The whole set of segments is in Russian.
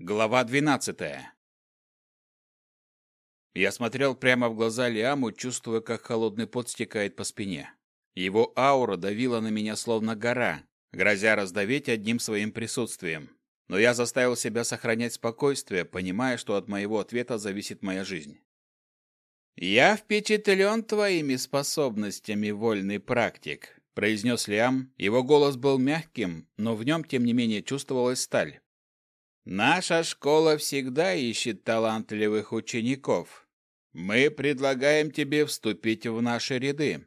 Глава 12. Я смотрел прямо в глаза Лиаму, чувствуя, как холодный пот стекает по спине. Его аура давила на меня словно гора, грозя раздавить одним своим присутствием. Но я заставил себя сохранять спокойствие, понимая, что от моего ответа зависит моя жизнь. «Я впечатлен твоими способностями, вольный практик», — произнес Лиам. Его голос был мягким, но в нем, тем не менее, чувствовалась сталь. Наша школа всегда ищет талантливых учеников. Мы предлагаем тебе вступить в наши ряды.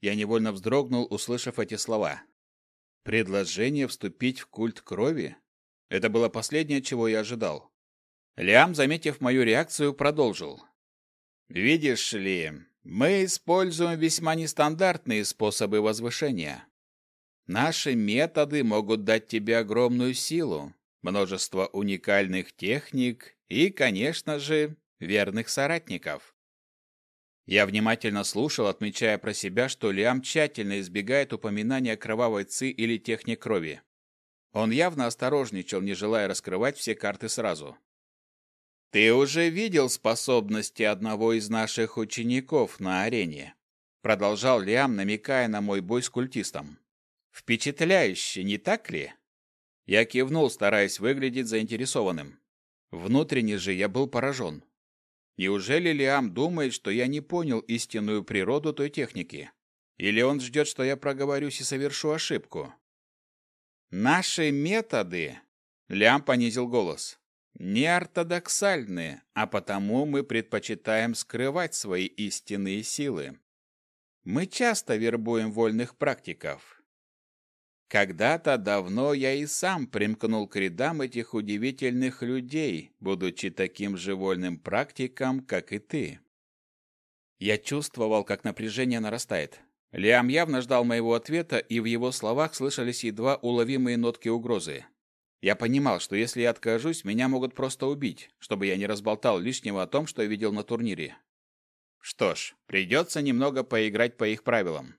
Я невольно вздрогнул, услышав эти слова. Предложение вступить в культ крови? Это было последнее, чего я ожидал. Лиам, заметив мою реакцию, продолжил. Видишь ли, мы используем весьма нестандартные способы возвышения. Наши методы могут дать тебе огромную силу, множество уникальных техник и, конечно же, верных соратников. Я внимательно слушал, отмечая про себя, что Лиам тщательно избегает упоминания кровавой ци или техник крови. Он явно осторожничал, не желая раскрывать все карты сразу. «Ты уже видел способности одного из наших учеников на арене?» Продолжал Лиам, намекая на мой бой с культистом. «Впечатляюще, не так ли?» Я кивнул, стараясь выглядеть заинтересованным. Внутренне же я был поражен. Неужели Лиам думает, что я не понял истинную природу той техники? Или он ждет, что я проговорюсь и совершу ошибку? Наши методы, Лиам понизил голос, не ортодоксальны, а потому мы предпочитаем скрывать свои истинные силы. Мы часто вербуем вольных практиков, когда-то давно я и сам примкнул к рядам этих удивительных людей, будучи таким же вольным практиком, как и ты. Я чувствовал, как напряжение нарастает. Лиам явно ждал моего ответа, и в его словах слышались едва уловимые нотки угрозы. Я понимал, что если я откажусь, меня могут просто убить, чтобы я не разболтал лишнего о том, что я видел на турнире. Что ж, придется немного поиграть по их правилам.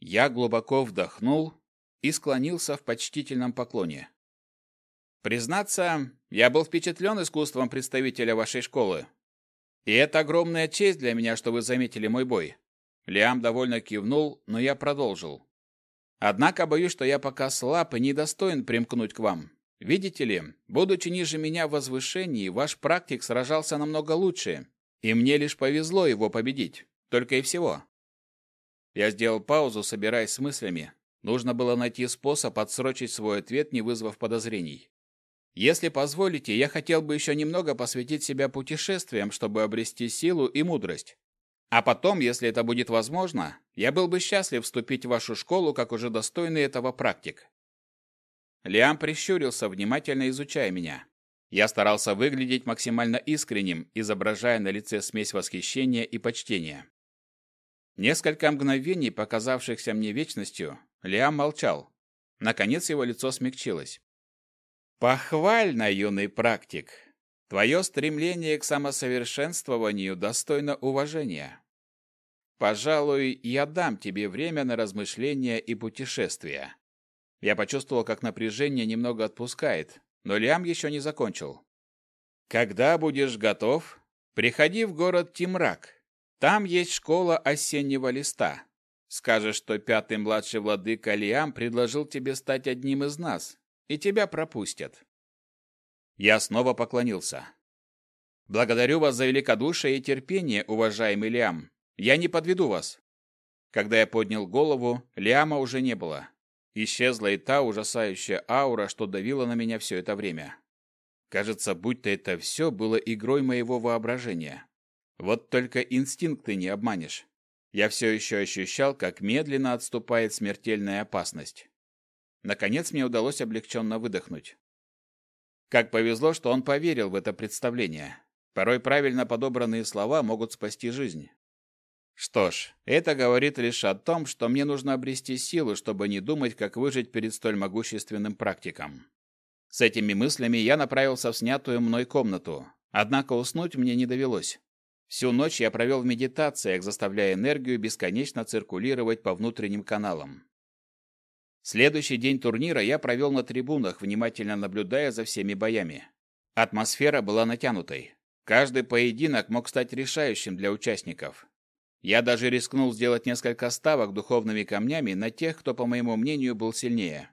Я глубоко вдохнул и склонился в почтительном поклоне. Признаться, я был впечатлен искусством представителя вашей школы. И это огромная честь для меня, что вы заметили мой бой. Лиам довольно кивнул, но я продолжил. Однако боюсь, что я пока слаб и недостоин примкнуть к вам. Видите ли, будучи ниже меня в возвышении, ваш практик сражался намного лучше, и мне лишь повезло его победить. Только и всего. Я сделал паузу, собираясь с мыслями, Нужно было найти способ отсрочить свой ответ, не вызвав подозрений. Если позволите, я хотел бы еще немного посвятить себя путешествиям, чтобы обрести силу и мудрость. А потом, если это будет возможно, я был бы счастлив вступить в вашу школу как уже достойный этого практик. Лиам прищурился, внимательно изучая меня. Я старался выглядеть максимально искренним, изображая на лице смесь восхищения и почтения. Несколько мгновений, показавшихся мне вечностью, Лиам молчал. Наконец его лицо смягчилось. «Похвально, юный практик. Твое стремление к самосовершенствованию достойно уважения. Пожалуй, я дам тебе время на размышления и путешествия». Я почувствовал, как напряжение немного отпускает, но Лиам еще не закончил. «Когда будешь готов, приходи в город Тимрак. Там есть школа осеннего листа. Скажешь, что пятый младший владыка Лиам предложил тебе стать одним из нас, и тебя пропустят. Я снова поклонился. Благодарю вас за великодушие и терпение, уважаемый Лиам. Я не подведу вас. Когда я поднял голову, Лиама уже не было. Исчезла и та ужасающая аура, что давила на меня все это время. Кажется, будто это все было игрой моего воображения. Вот только инстинкты не обманешь. Я все еще ощущал, как медленно отступает смертельная опасность. Наконец мне удалось облегченно выдохнуть. Как повезло, что он поверил в это представление. Порой правильно подобранные слова могут спасти жизнь. Что ж, это говорит лишь о том, что мне нужно обрести силу, чтобы не думать, как выжить перед столь могущественным практиком. С этими мыслями я направился в снятую мной комнату, однако уснуть мне не довелось. Всю ночь я провел в медитациях, заставляя энергию бесконечно циркулировать по внутренним каналам. Следующий день турнира я провел на трибунах, внимательно наблюдая за всеми боями. Атмосфера была натянутой. Каждый поединок мог стать решающим для участников. Я даже рискнул сделать несколько ставок духовными камнями на тех, кто, по моему мнению, был сильнее.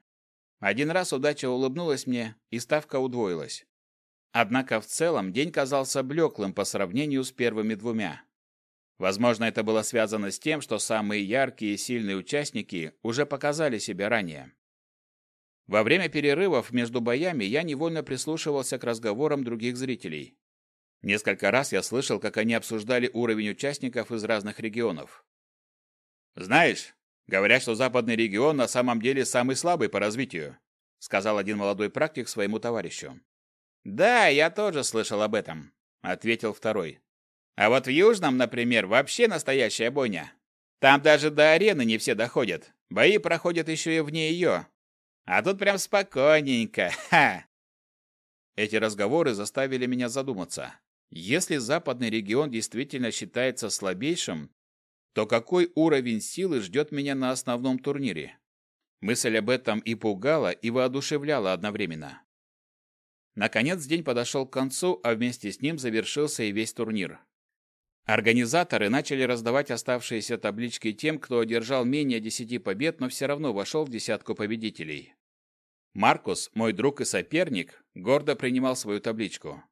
Один раз удача улыбнулась мне, и ставка удвоилась. Однако в целом день казался блеклым по сравнению с первыми двумя. Возможно, это было связано с тем, что самые яркие и сильные участники уже показали себя ранее. Во время перерывов между боями я невольно прислушивался к разговорам других зрителей. Несколько раз я слышал, как они обсуждали уровень участников из разных регионов. «Знаешь, говорят, что западный регион на самом деле самый слабый по развитию», сказал один молодой практик своему товарищу. «Да, я тоже слышал об этом», — ответил второй. «А вот в Южном, например, вообще настоящая бойня. Там даже до арены не все доходят. Бои проходят еще и вне ее. А тут прям спокойненько. Ха!» Эти разговоры заставили меня задуматься. Если западный регион действительно считается слабейшим, то какой уровень силы ждет меня на основном турнире? Мысль об этом и пугала, и воодушевляла одновременно. Наконец день подошел к концу, а вместе с ним завершился и весь турнир. Организаторы начали раздавать оставшиеся таблички тем, кто одержал менее десяти побед, но все равно вошел в десятку победителей. Маркус, мой друг и соперник, гордо принимал свою табличку.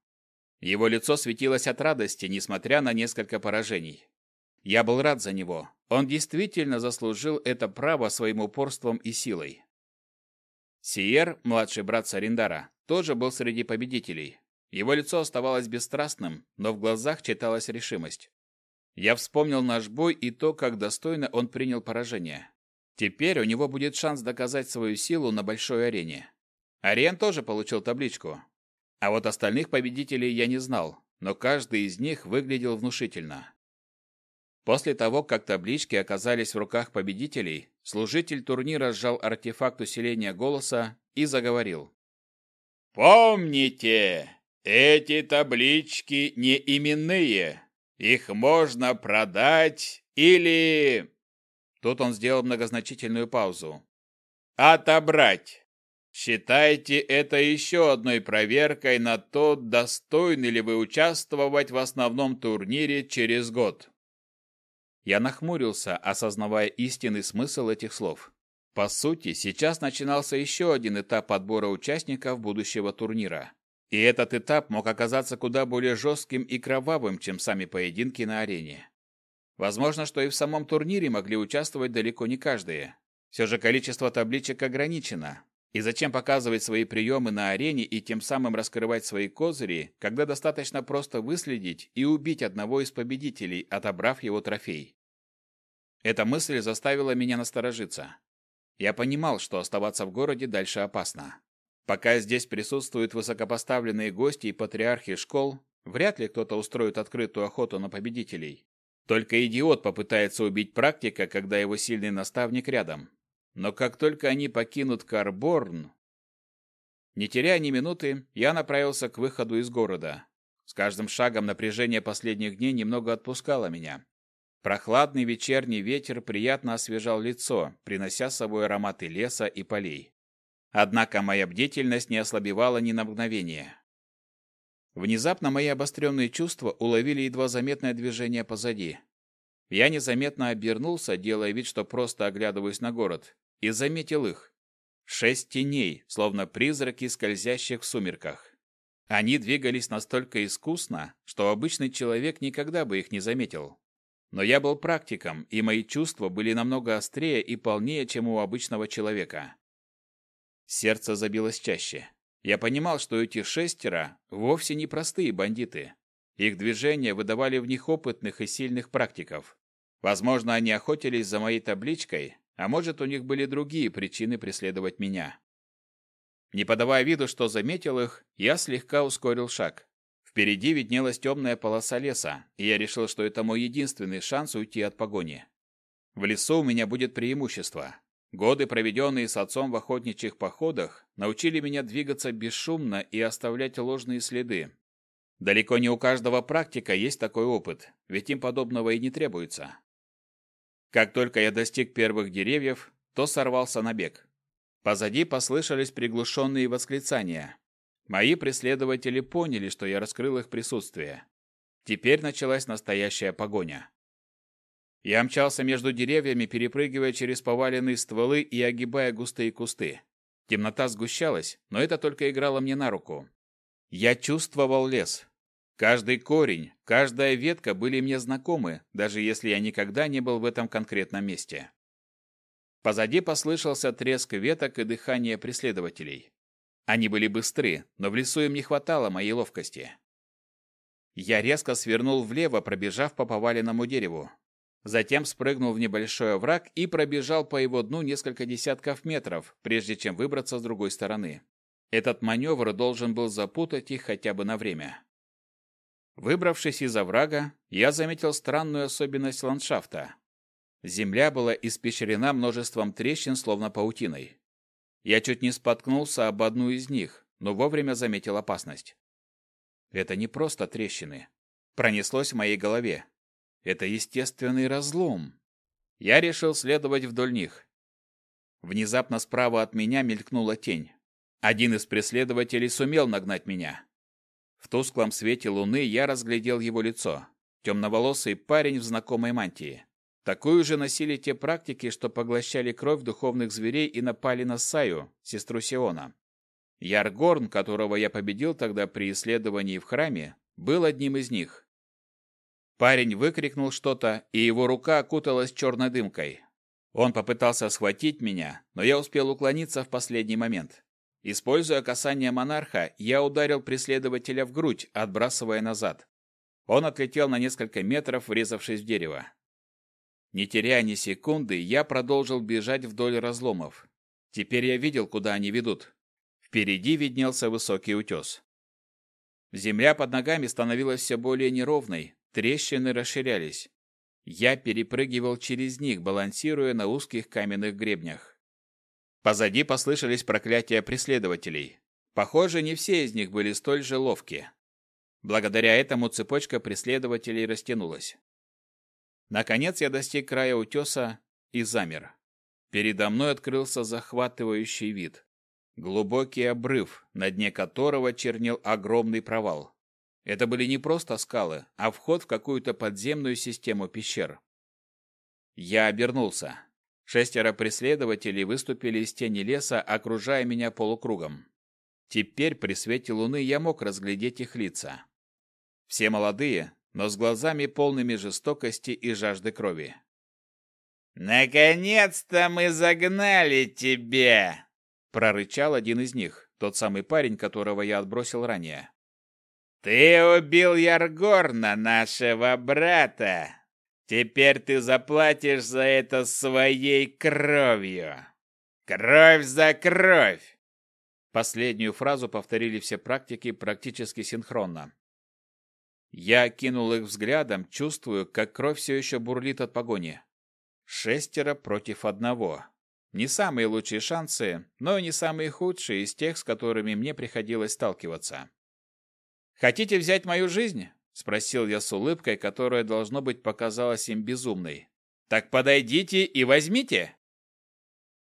Его лицо светилось от радости, несмотря на несколько поражений. Я был рад за него. Он действительно заслужил это право своим упорством и силой. Сиер, младший брат Сарендара, тоже был среди победителей. Его лицо оставалось бесстрастным, но в глазах читалась решимость. Я вспомнил наш бой и то, как достойно он принял поражение. Теперь у него будет шанс доказать свою силу на большой арене. Ариен тоже получил табличку, а вот остальных победителей я не знал, но каждый из них выглядел внушительно. После того, как таблички оказались в руках победителей, служитель турнира сжал артефакт усиления голоса и заговорил. «Помните, эти таблички не именные. Их можно продать или...» Тут он сделал многозначительную паузу. «Отобрать. Считайте это еще одной проверкой на то, достойны ли вы участвовать в основном турнире через год. Я нахмурился, осознавая истинный смысл этих слов. По сути, сейчас начинался еще один этап отбора участников будущего турнира. И этот этап мог оказаться куда более жестким и кровавым, чем сами поединки на арене. Возможно, что и в самом турнире могли участвовать далеко не каждые. Все же количество табличек ограничено, и зачем показывать свои приемы на арене и тем самым раскрывать свои козыри, когда достаточно просто выследить и убить одного из победителей, отобрав его трофей? Эта мысль заставила меня насторожиться. Я понимал, что оставаться в городе дальше опасно. Пока здесь присутствуют высокопоставленные гости и патриархи школ, вряд ли кто-то устроит открытую охоту на победителей. Только идиот попытается убить практика, когда его сильный наставник рядом. Но как только они покинут Карборн... Не теряя ни минуты, я направился к выходу из города. С каждым шагом напряжение последних дней немного отпускало меня. Прохладный вечерний ветер приятно освежал лицо, принося с собой ароматы леса и полей. Однако моя бдительность не ослабевала ни на мгновение. Внезапно мои обостренные чувства уловили едва заметное движение позади. Я незаметно обернулся, делая вид, что просто оглядываюсь на город, и заметил их. Шесть теней, словно призраки, скользящих в сумерках. Они двигались настолько искусно, что обычный человек никогда бы их не заметил. Но я был практиком, и мои чувства были намного острее и полнее, чем у обычного человека. Сердце забилось чаще. Я понимал, что эти шестеро вовсе не простые бандиты. Их движения выдавали в них опытных и сильных практиков. Возможно, они охотились за моей табличкой, а может, у них были другие причины преследовать меня. Не подавая виду, что заметил их, я слегка ускорил шаг. Впереди виднелась темная полоса леса, и я решил, что это мой единственный шанс уйти от погони. В лесу у меня будет преимущество. Годы, проведенные с отцом в охотничьих походах, научили меня двигаться бесшумно и оставлять ложные следы. Далеко не у каждого практика есть такой опыт, ведь им подобного и не требуется. Как только я достиг первых деревьев, то сорвался на бег. Позади послышались приглушенные восклицания. Мои преследователи поняли, что я раскрыл их присутствие. Теперь началась настоящая погоня. Я мчался между деревьями, перепрыгивая через поваленные стволы и огибая густые кусты. Темнота сгущалась, но это только играло мне на руку. Я чувствовал лес. Каждый корень, каждая ветка были мне знакомы, даже если я никогда не был в этом конкретном месте. Позади послышался треск веток и дыхание преследователей. Они были быстры, но в лесу им не хватало моей ловкости. Я резко свернул влево, пробежав по поваленному дереву. Затем спрыгнул в небольшой овраг и пробежал по его дну несколько десятков метров, прежде чем выбраться с другой стороны. Этот маневр должен был запутать их хотя бы на время. Выбравшись из оврага, я заметил странную особенность ландшафта. Земля была испещрена множеством трещин, словно паутиной. Я чуть не споткнулся об одну из них, но вовремя заметил опасность. Это не просто трещины. Пронеслось в моей голове. Это естественный разлом. Я решил следовать вдоль них. Внезапно справа от меня мелькнула тень. Один из преследователей сумел нагнать меня. В тусклом свете луны я разглядел его лицо. Темноволосый парень в знакомой мантии. Такую же носили те практики, что поглощали кровь духовных зверей и напали на Саю, сестру Сиона. Яргорн, которого я победил тогда при исследовании в храме, был одним из них. Парень выкрикнул что-то, и его рука окуталась черной дымкой. Он попытался схватить меня, но я успел уклониться в последний момент. Используя касание монарха, я ударил преследователя в грудь, отбрасывая назад. Он отлетел на несколько метров, врезавшись в дерево. Не теряя ни секунды, я продолжил бежать вдоль разломов. Теперь я видел, куда они ведут. Впереди виднелся высокий утес. Земля под ногами становилась все более неровной, Трещины расширялись. Я перепрыгивал через них, балансируя на узких каменных гребнях. Позади послышались проклятия преследователей. Похоже, не все из них были столь же ловки. Благодаря этому цепочка преследователей растянулась. Наконец я достиг края утеса и замер. Передо мной открылся захватывающий вид. Глубокий обрыв, на дне которого чернел огромный провал. Это были не просто скалы, а вход в какую-то подземную систему пещер. Я обернулся. Шестеро преследователей выступили из тени леса, окружая меня полукругом. Теперь при свете луны я мог разглядеть их лица. Все молодые, но с глазами полными жестокости и жажды крови. «Наконец-то мы загнали тебя!» прорычал один из них, тот самый парень, которого я отбросил ранее. «Ты убил Яргорна, нашего брата. Теперь ты заплатишь за это своей кровью. Кровь за кровь!» Последнюю фразу повторили все практики практически синхронно. Я кинул их взглядом, чувствую, как кровь все еще бурлит от погони. Шестеро против одного. Не самые лучшие шансы, но и не самые худшие из тех, с которыми мне приходилось сталкиваться. «Хотите взять мою жизнь?» — спросил я с улыбкой, которая, должно быть, показалась им безумной. «Так подойдите и возьмите!»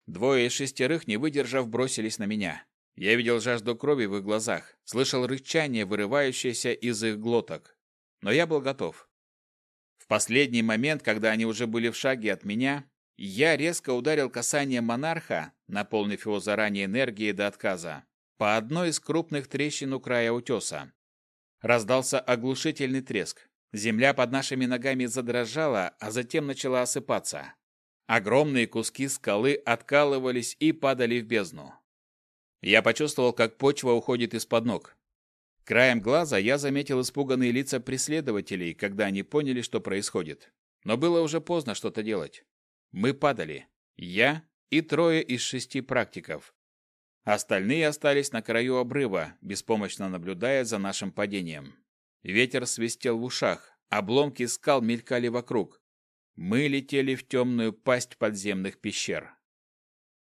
Двое из шестерых, не выдержав, бросились на меня. Я видел жажду крови в их глазах, слышал рычание, вырывающееся из их глоток. Но я был готов. В последний момент, когда они уже были в шаге от меня, я резко ударил касание монарха, наполнив его заранее энергией до отказа, по одной из крупных трещин у края утеса. Раздался оглушительный треск. Земля под нашими ногами задрожала, а затем начала осыпаться. Огромные куски скалы откалывались и падали в бездну. Я почувствовал, как почва уходит из-под ног. Краем глаза я заметил испуганные лица преследователей, когда они поняли, что происходит. Но было уже поздно что-то делать. Мы падали. Я и трое из шести практиков. Остальные остались на краю обрыва, беспомощно наблюдая за нашим падением. Ветер свистел в ушах, обломки скал мелькали вокруг. Мы летели в темную пасть подземных пещер.